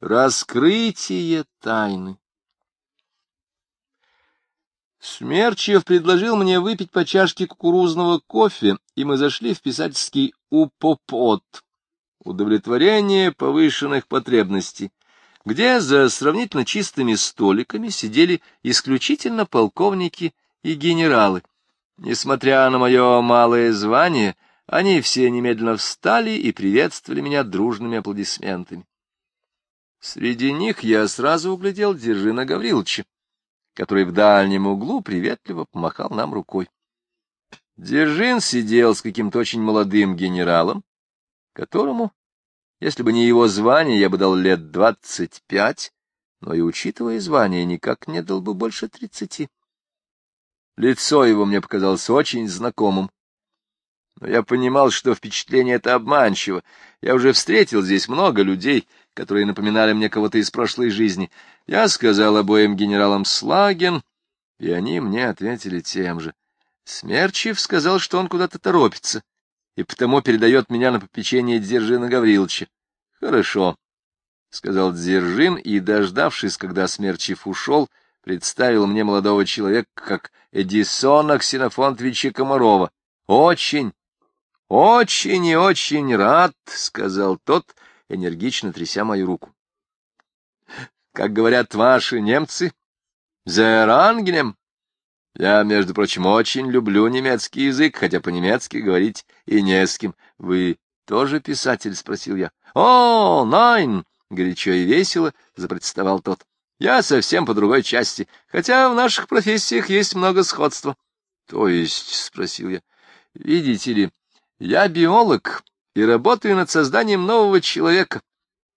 Раскрытие тайны. Смерчев предложил мне выпить по чашке кукурузного кофе, и мы зашли в писательский упопот удовлетворение повышенных потребностей, где за сравнительно чистыми столиками сидели исключительно полковники и генералы. Несмотря на мое малое звание, они все немедленно встали и приветствовали меня дружными аплодисментами. Среди них я сразу углядел Держина Гавриловича, который в дальнем углу приветливо помахал нам рукой. Держин сидел с каким-то очень молодым генералом, которому, если бы не его звание, я бы дал лет двадцать пять, но и, учитывая звание, никак не дал бы больше тридцати. Лицо его мне показалось очень знакомым. Но я понимал, что впечатление это обманчиво. Я уже встретил здесь много людей, которые напоминали мне кого-то из прошлой жизни. Я сказал обоим генералам Слаген, и они мне ответили тем же. Смерчев сказал, что он куда-то торопится, и потому передает меня на попечение Дзержина Гавриловича. — Хорошо, — сказал Дзержин, и, дождавшись, когда Смерчев ушел, представил мне молодого человека как Эдисона Ксенофонтовича Комарова. — Очень, очень и очень рад, — сказал тот, энергично тряся мою руку. — Как говорят ваши немцы, «Зерангенем». Я, между прочим, очень люблю немецкий язык, хотя по-немецки говорить и не с кем. Вы тоже писатель? — спросил я. — О, найн! — горячо и весело запротестовал тот. — Я совсем по другой части, хотя в наших профессиях есть много сходства. — То есть? — спросил я. — Видите ли, я биолог и работаю над созданием нового человека.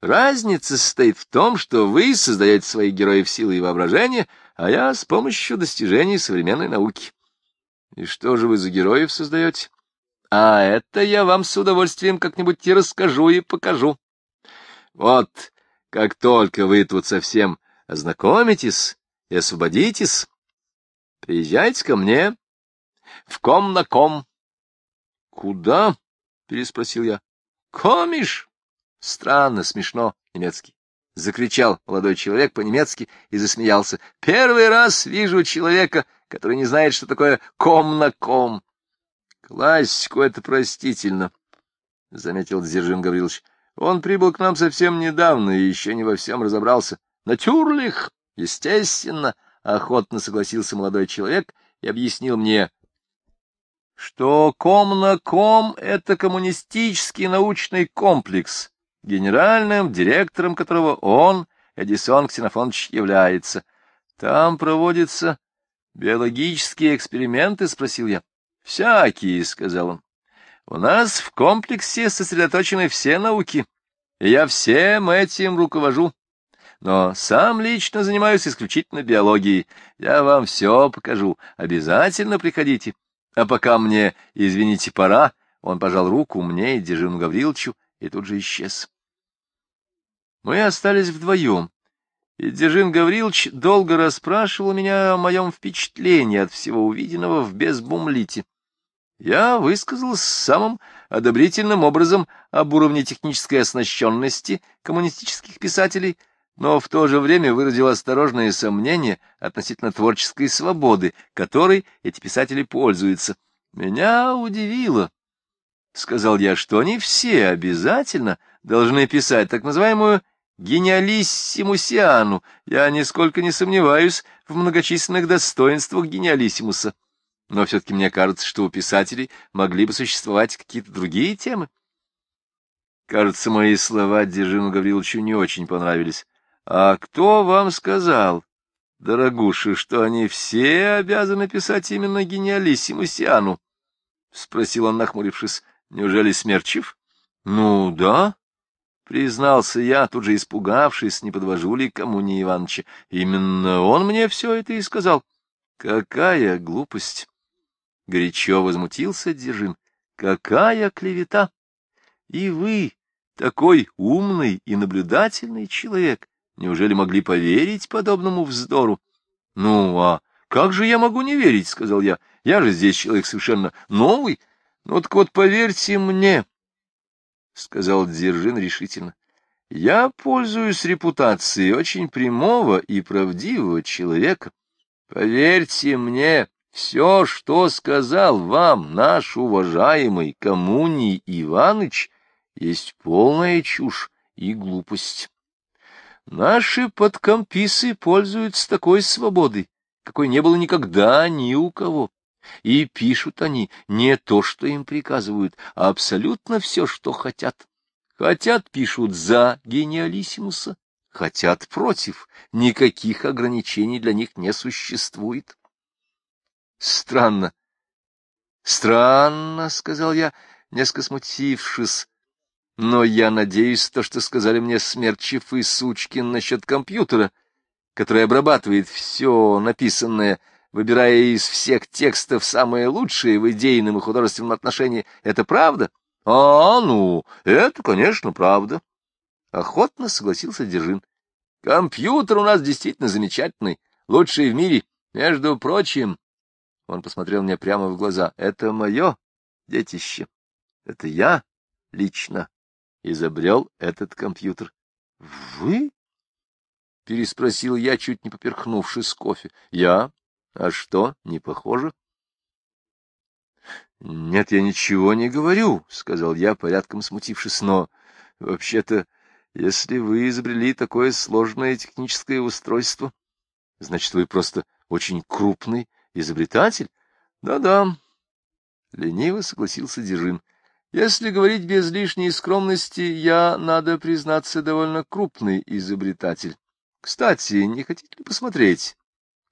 Разница состоит в том, что вы создаете своих героев силы и воображения, а я с помощью достижений современной науки. И что же вы за героев создаете? А это я вам с удовольствием как-нибудь и расскажу и покажу. Вот, как только вы тут совсем ознакомитесь и освободитесь, приезжайте ко мне в ком на ком. Куда? — переспросил я. — Комиш? Странно, смешно, немецкий. Закричал молодой человек по-немецки и засмеялся. — Первый раз вижу человека, который не знает, что такое ком на ком. — Классику это простительно, — заметил Дзержин Гаврилович. — Он прибыл к нам совсем недавно и еще не во всем разобрался. — Натюрлих, естественно, — охотно согласился молодой человек и объяснил мне, что ком на ком — это коммунистический научный комплекс, генеральным директором которого он, Эдисон Ксенофонович, является. Там проводятся биологические эксперименты, — спросил я. — Всякие, — сказал он. — У нас в комплексе сосредоточены все науки, и я всем этим руковожу. Но сам лично занимаюсь исключительно биологией. Я вам все покажу. Обязательно приходите. А пока мне, извините, пора, он пожал руку мне и Дежину Гавриловичу и тут же исчез. Мы остались вдвоем, и Дежин Гаврилович долго расспрашивал меня о моем впечатлении от всего увиденного в Безбумлите. Я высказался самым одобрительным образом об уровне технической оснащенности коммунистических писателей — но в то же время выразил осторожные сомнения относительно творческой свободы, которой эти писатели пользуются. Меня удивило, — сказал я, — что они все обязательно должны писать так называемую гениалиссимусиану. Я нисколько не сомневаюсь в многочисленных достоинствах гениалиссимуса. Но все-таки мне кажется, что у писателей могли бы существовать какие-то другие темы. Кажется, мои слова Дзержину Гавриловичу не очень понравились. А кто вам сказал, дорогуша, что они все обязаны писать именно гениалиссимусиану? — спросил он, нахмурившись. — Неужели Смерчев? — Ну, да, — признался я, тут же испугавшись, не подвожу ли кому ни Ивановича. Именно он мне все это и сказал. — Какая глупость! — горячо возмутился Дзержин. — Какая клевета! И вы, такой умный и наблюдательный человек, Неужели могли поверить подобному вздору? — Ну, а как же я могу не верить, — сказал я. — Я же здесь человек совершенно новый. Ну, так вот, поверьте мне, — сказал Дзержин решительно. Я пользуюсь репутацией очень прямого и правдивого человека. Поверьте мне, все, что сказал вам наш уважаемый Коммуний Иваныч, есть полная чушь и глупость. Наши подкомписы пользуются такой свободой, какой не было никогда ни у кого. И пишут они не то, что им приказывают, а абсолютно все, что хотят. Хотят, пишут за гениалиссимуса, хотят против. Никаких ограничений для них не существует. Странно. Странно, — сказал я, несколько смутившись. Но я надеюсь, то, что сказали мне Смерчев и Сучкин насчет компьютера, который обрабатывает все написанное, выбирая из всех текстов самые лучшие в идейном и художественном отношении, это правда? — а, ну, это, конечно, правда. Охотно согласился Держин. Компьютер у нас действительно замечательный, лучший в мире. Между прочим, он посмотрел мне прямо в глаза, это мое детище. Это я лично изобрел этот компьютер. — Вы? — переспросил я, чуть не поперхнувшись кофе. — Я? А что, не похоже? — Нет, я ничего не говорю, — сказал я, порядком смутившись, — но, вообще-то, если вы изобрели такое сложное техническое устройство, значит, вы просто очень крупный изобретатель? Да-да, — лениво согласился Дежин. Если говорить без лишней скромности, я, надо признаться, довольно крупный изобретатель. Кстати, не хотите ли посмотреть,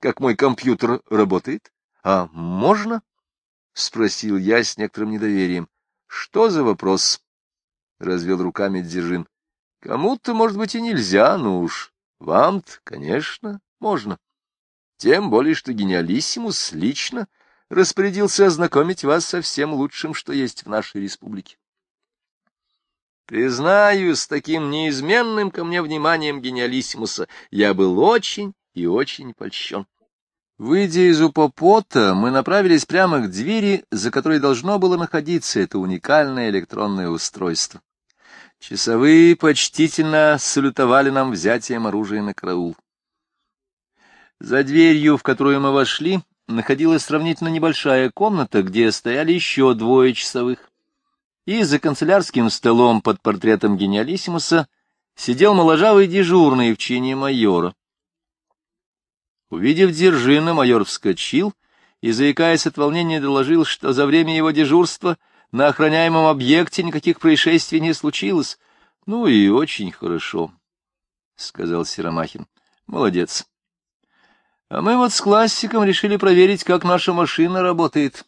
как мой компьютер работает? А можно? —— спросил я с некоторым недоверием. — Что за вопрос? — развел руками Дзержин. — Кому-то, может быть, и нельзя, но уж вам-то, конечно, можно. Тем более, что гениалиссимус лично распорядился ознакомить вас со всем лучшим, что есть в нашей республике. Признаю, с таким неизменным ко мне вниманием гениалиссимуса я был очень и очень польщен. Выйдя из Упопота, мы направились прямо к двери, за которой должно было находиться это уникальное электронное устройство. Часовые почтительно салютовали нам взятием оружия на караул. За дверью, в которую мы вошли, находилась сравнительно небольшая комната, где стояли еще двое часовых. И за канцелярским столом под портретом гениалиссимуса сидел моложавый дежурный в чине майора. Увидев Дзержина, майор вскочил и, заикаясь от волнения, доложил, что за время его дежурства на охраняемом объекте никаких происшествий не случилось. — Ну и очень хорошо, — сказал Серомахин. — Молодец. А мы вот с классиком решили проверить, как наша машина работает.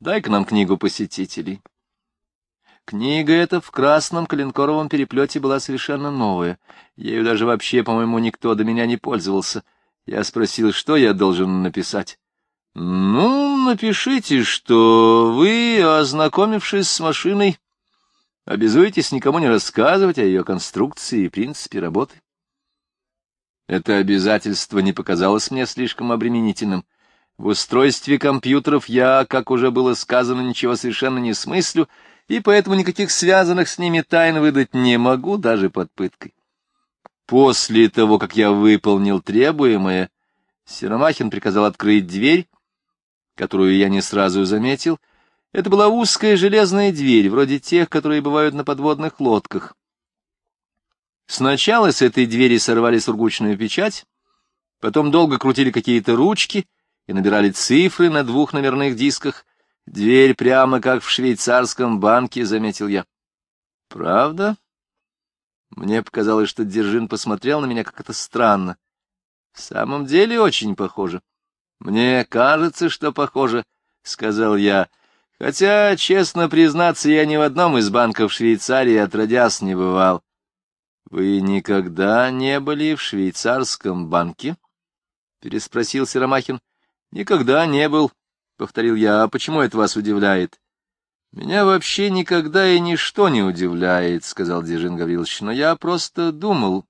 Дай-ка нам книгу посетителей. Книга эта в красном коленкоровом переплете была совершенно новая. Ею даже вообще, по-моему, никто до меня не пользовался — я спросил, что я должен написать. Ну, напишите, что вы, ознакомившись с машиной, обязуетесь никому не рассказывать о ее конструкции и принципе работы. Это обязательство не показалось мне слишком обременительным. В устройстве компьютеров я, как уже было сказано, ничего совершенно не смыслю, и поэтому никаких связанных с ними тайн выдать не могу, даже под пыткой. После того, как я выполнил требуемое, Серомахин приказал открыть дверь, которую я не сразу заметил. Это была узкая железная дверь, вроде тех, которые бывают на подводных лодках. Сначала с этой двери сорвали сургучную печать, потом долго крутили какие-то ручки и набирали цифры на двух номерных дисках. Дверь прямо как в швейцарском банке, заметил я. — Правда? Мне показалось, что Держин посмотрел на меня как-то странно. В самом деле очень похоже. Мне кажется, что похоже, — сказал я. Хотя, честно признаться, я ни в одном из банков Швейцарии отродясь не бывал. Вы никогда не были в швейцарском банке? — переспросил Серомахин. — Никогда не был, — повторил я. — А почему это вас удивляет? — Меня вообще никогда и ничто не удивляет, — сказал Дежин Гаврилович, — но я просто думал.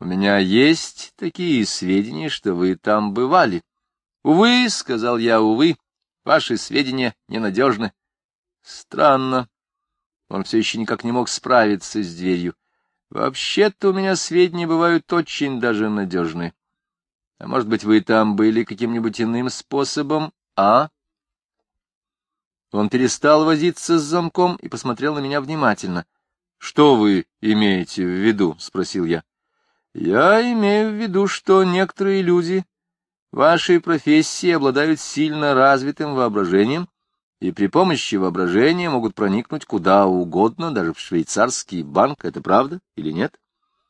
У меня есть такие сведения, что вы там бывали. — Увы, — сказал я, — увы, ваши сведения ненадежны. Странно. Он все еще никак не мог справиться с дверью. Вообще-то у меня сведения бывают очень даже надежные. А может быть, вы там были каким-нибудь иным способом, а? Он перестал возиться с замком и посмотрел на меня внимательно. — Что вы имеете в виду? — спросил я. — Я имею в виду, что некоторые люди вашей профессии обладают сильно развитым воображением и при помощи воображения могут проникнуть куда угодно, даже в швейцарский банк. Это правда или нет?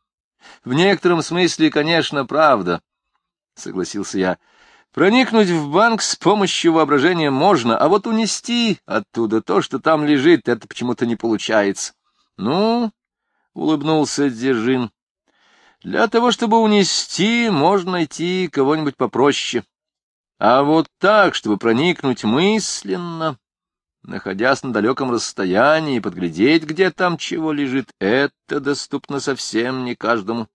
— В некотором смысле, конечно, правда, — согласился я. — Проникнуть в банк с помощью воображения можно, а вот унести оттуда то, что там лежит, это почему-то не получается. — Ну, — улыбнулся Дзержин, — для того, чтобы унести, можно найти кого-нибудь попроще. А вот так, чтобы проникнуть мысленно, находясь на далеком расстоянии, подглядеть, где там чего лежит, это доступно совсем не каждому.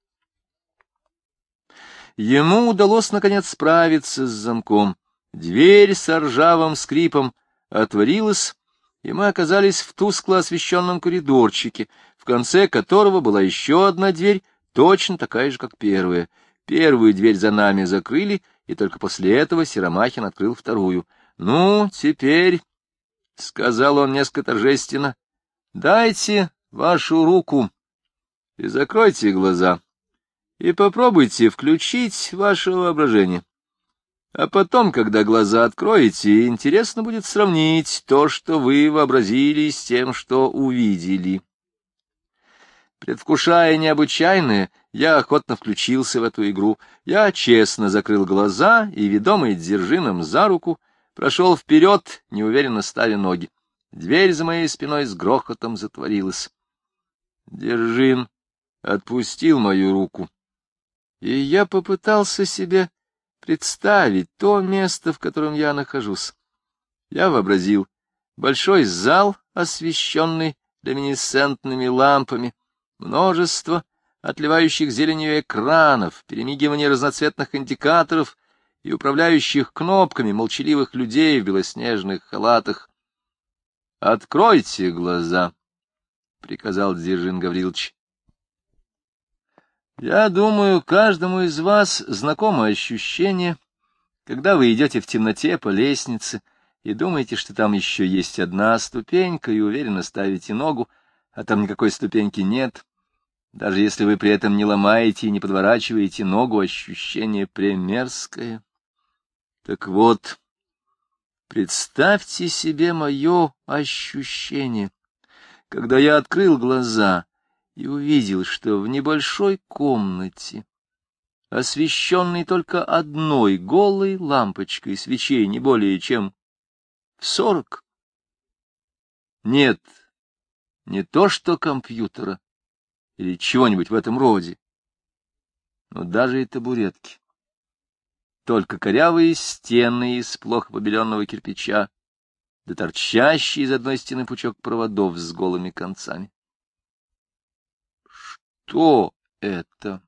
Ему удалось, наконец, справиться с замком. Дверь с ржавым скрипом отворилась, и мы оказались в тускло освещенном коридорчике, в конце которого была еще одна дверь, точно такая же, как первая. Первую дверь за нами закрыли, и только после этого Серомахин открыл вторую. — Ну, теперь, — сказал он несколько торжественно, — дайте вашу руку и закройте глаза, и попробуйте включить ваше воображение. А потом, когда глаза откроете, интересно будет сравнить то, что вы вообразили, с тем, что увидели. Предвкушая необычайное, я охотно включился в эту игру. Я честно закрыл глаза и, ведомый Дзержином за руку, прошел вперед, неуверенно ставя ноги. Дверь за моей спиной с грохотом затворилась. Держин отпустил мою руку, и я попытался себе представить то место, в котором я нахожусь. Я вообразил большой зал, освещенный люминесцентными лампами, множество отливающих зеленью экранов, перемигивание разноцветных индикаторов и управляющих кнопками молчаливых людей в белоснежных халатах. — Откройте глаза, — приказал Дзержин Гаврилович. — Я думаю, каждому из вас знакомо ощущение, когда вы идете в темноте по лестнице и думаете, что там еще есть одна ступенька, и уверенно ставите ногу, а там никакой ступеньки нет. Даже если вы при этом не ломаете и не подворачиваете ногу, ощущение премерзкое. Так вот, представьте себе мое ощущение, когда я открыл глаза и увидел, что в небольшой комнате, освещенной только одной голой лампочкой свечей не более чем в сорок, нет, не то что компьютера, или чего-нибудь в этом роде. Но даже и табуретки. Только корявые стены из плохо побеленного кирпича, да торчащий из одной стены пучок проводов с голыми концами. — Что это?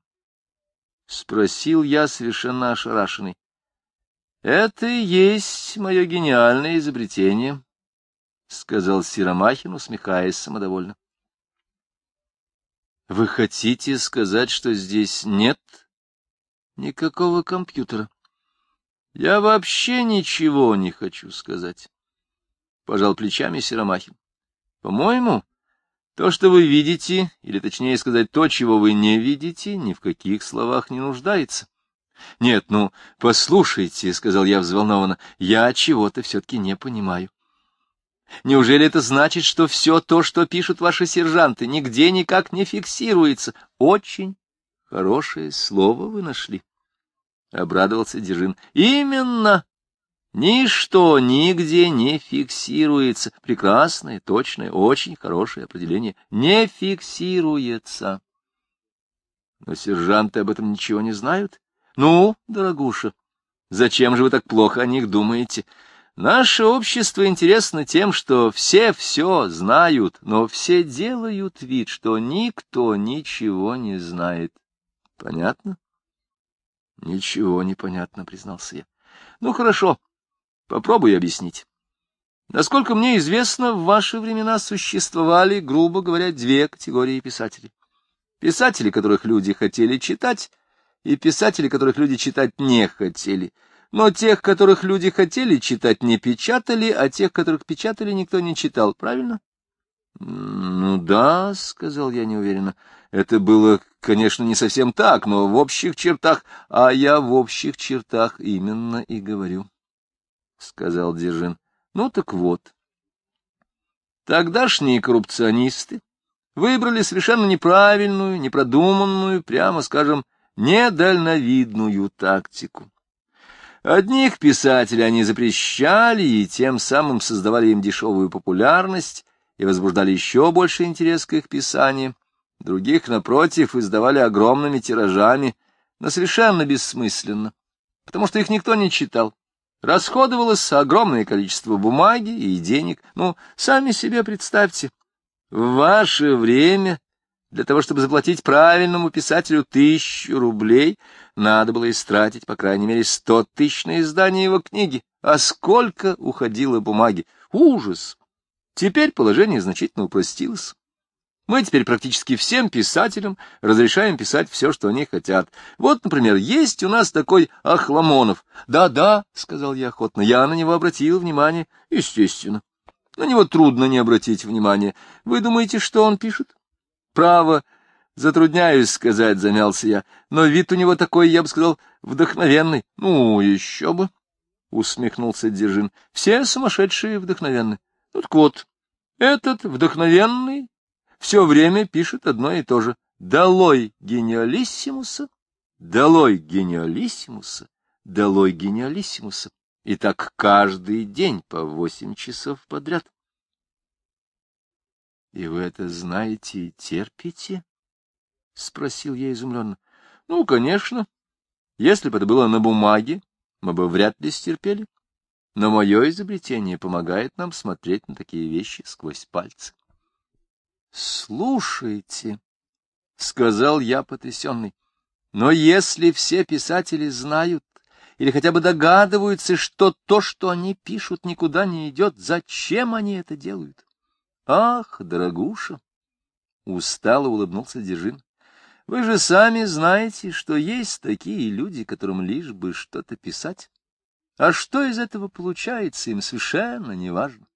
— спросил я, совершенно ошарашенный. — Это и есть мое гениальное изобретение, — сказал Сиромахин, усмехаясь самодовольно. Вы хотите сказать, что здесь нет никакого компьютера? Я вообще ничего не хочу сказать. Пожал плечами Серомахин. По-моему, то, что вы видите, или точнее сказать, то, чего вы не видите, ни в каких словах не нуждается. Нет, ну, послушайте, — сказал я взволнованно, — я чего-то все-таки не понимаю. Неужели это значит, что все то, что пишут ваши сержанты, нигде никак не фиксируется? Очень хорошее слово вы нашли. Обрадовался Держин. Именно. Ничто нигде не фиксируется. Прекрасное, точное, очень хорошее определение. Не фиксируется. Но сержанты об этом ничего не знают. Ну, дорогуша, зачем же вы так плохо о них думаете? Наше общество интересно тем, что все все знают, но все делают вид, что никто ничего не знает. Понятно? Ничего не понятно, признался я. Ну, хорошо, попробуй объяснить. Насколько мне известно, в ваши времена существовали, грубо говоря, две категории писателей. Писатели, которых люди хотели читать, и писатели, которых люди читать не хотели. Но тех, которых люди хотели читать, не печатали, а тех, которых печатали, никто не читал, правильно? — Ну да, — сказал я неуверенно. Это было, конечно, не совсем так, но в общих чертах, а я в общих чертах именно и говорю, — сказал Дзержин. — Ну так вот. Тогдашние коррупционисты выбрали совершенно неправильную, непродуманную, прямо скажем, недальновидную тактику. Одних писателей они запрещали и тем самым создавали им дешевую популярность и возбуждали еще больше интерес к их писаниям. Других, напротив, издавали огромными тиражами, но совершенно бессмысленно, потому что их никто не читал. Расходовалось огромное количество бумаги и денег. Ну, сами себе представьте, в ваше время для того, чтобы заплатить правильному писателю тысячу рублей, надо было истратить, по крайней мере, сто тысяч на издание его книги. А сколько уходило бумаги! Ужас! Теперь положение значительно упростилось. Мы теперь практически всем писателям разрешаем писать все, что они хотят. Вот, например, есть у нас такой Ахламонов. «Да-да», — сказал я охотно, — «я на него обратил внимание, естественно. На него трудно не обратить внимания. Вы думаете, что он пишет?» Право, затрудняюсь сказать, замялся я, но вид у него такой, я бы сказал, вдохновенный. Ну, еще бы, усмехнулся Дзержин. Все сумасшедшие вдохновенны. Ну так вот, этот вдохновенный все время пишет одно и то же. Долой гениалиссимуса, долой гениалиссимуса, долой гениалиссимуса. И так каждый день по восемь часов подряд. — И вы это знаете и терпите? — спросил я изумленно. — Ну, конечно. Если бы это было на бумаге, мы бы вряд ли стерпели. Но мое изобретение помогает нам смотреть на такие вещи сквозь пальцы. — Слушайте, — сказал я потрясенный, — но если все писатели знают или хотя бы догадываются, что то, что они пишут, никуда не идет, зачем они это делают? Ах, дорогуша! Устало улыбнулся Дежин. Вы же сами знаете, что есть такие люди, которым лишь бы что-то писать. А что из этого получается, им совершенно не важно.